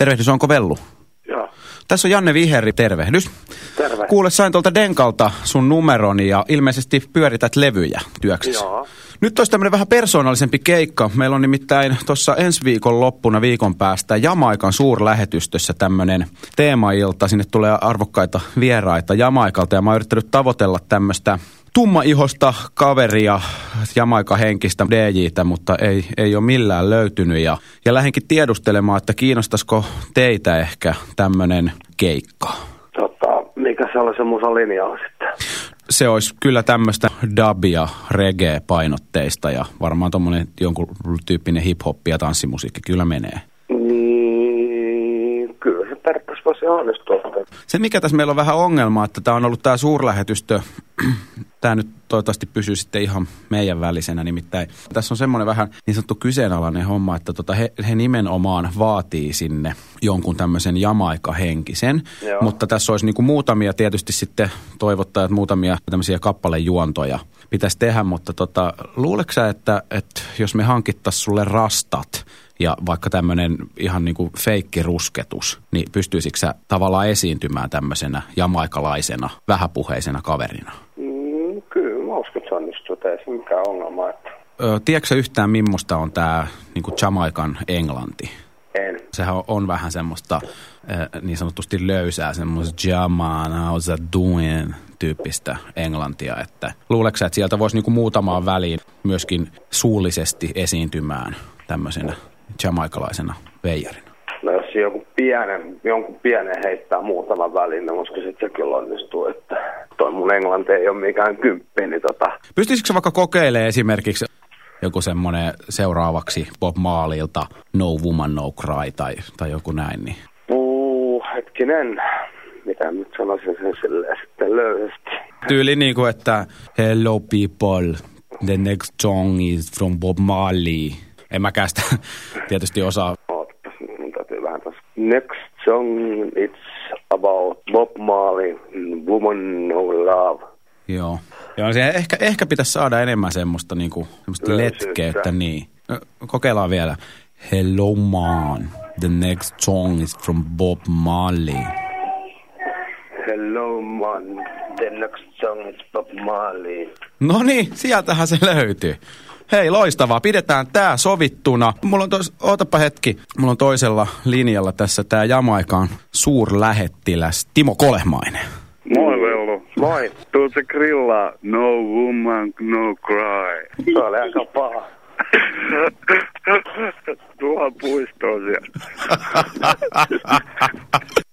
Tervehdys, onko Vellu? Joo. Tässä on Janne Viheri, tervehdys. Terve. Kuule, sain tuolta Denkalta sun numeroni ja ilmeisesti pyörität levyjä työksessä. Joo. Nyt olisi tämmöinen vähän persoonallisempi keikka. Meillä on nimittäin tuossa ensi viikon loppuna viikon päästä Jamaikan suurlähetystössä tämmöinen teemailta. Sinne tulee arvokkaita vieraita Jamaikalta ja mä oon yrittänyt tavoitella tämmöistä tumma-ihosta kaveria, Jamaika henkistä DJtä, mutta ei, ei ole millään löytynyt. Ja, ja lähdenkin tiedustelemaan, että kiinnostaisiko teitä ehkä tämmöinen keikka. Tota, mikä se oli se musalinja on sitten? Se olisi kyllä tämmöistä dubia, reggae-painotteista ja varmaan tuommoinen jonkun tyyppinen hip-hop ja tanssimusiikki kyllä menee. Niin, kyllä se periaatteessa voisi onnistua. Se mikä tässä meillä on vähän ongelma, että tämä on ollut tämä suurlähetystö, tämä nyt toivottavasti pysyy sitten ihan meidän välisenä, nimittäin tässä on semmoinen vähän niin sanottu kyseenalainen homma, että tota he, he nimenomaan vaatii sinne jonkun tämmöisen jamaika-henkisen, Joo. mutta tässä olisi niinku muutamia tietysti sitten toivottaa, että muutamia tämmöisiä kappalejuontoja pitäisi tehdä, mutta tota, luuleeko sä, että, että jos me hankittaisiin sulle rastat, ja vaikka tämmöinen ihan niin kuin feikkirusketus, niin pystyisikö sä tavallaan esiintymään tämmöisenä jamaikalaisena, vähäpuheisena kaverina? Että se onnistuu. Ei se mikään ongelma, että Ö, tiedätkö yhtään, millaista on tämä niin Jamaikan englanti? en. Sehän on, on vähän semmoista niin sanotusti löysää, semmoista jaman, how's that doing tyyppistä englantia. Että luuleeko että sieltä voisi niin kuin muutamaan väliin myöskin suullisesti esiintymään tämmöisenä jamaikalaisena veijarina? No jos joku pienen, jonkun pienen heittää muutaman välin, niin uskon, että se kyllä onnistuu. Että toi mun englanti ei ole mikään kymppi, niin tota, Pystyisikö vaikka kokeilemaan esimerkiksi joku semmoinen seuraavaksi Bob Maalilta No Woman No Cry tai, tai joku näin, niin puu, hetkinen, mitä nyt sanoisin sen silleen sitten löysästi. tyyli niin kuin, että Hello people, the next song is from Bob Marley. En mäkään sitä tietysti osaa. Oottas, mun täytyy vähän taas. Next song, it's about Bob Marley, Woman No Love. Joo. Joo, se ehkä, ehkä pitäisi saada enemmän semmoista, niin kuin, semmoista Löysyyttä. letkeyttä. Niin. No, kokeillaan vielä. Hello man, the next song is from Bob Marley. Hello man, the next song is Bob Marley. No niin, sieltähän se löytyy. Hei, loistavaa. Pidetään tää sovittuna. Mulla on tos, ootapa hetki. Mulla on toisella linjalla tässä tää Jamaikan suurlähettiläs Timo Kolehmainen. Moi Vellu. Moi, Tuut se grillaa No woman, no cry. se oli aika paha. Tuohan puistoon siellä.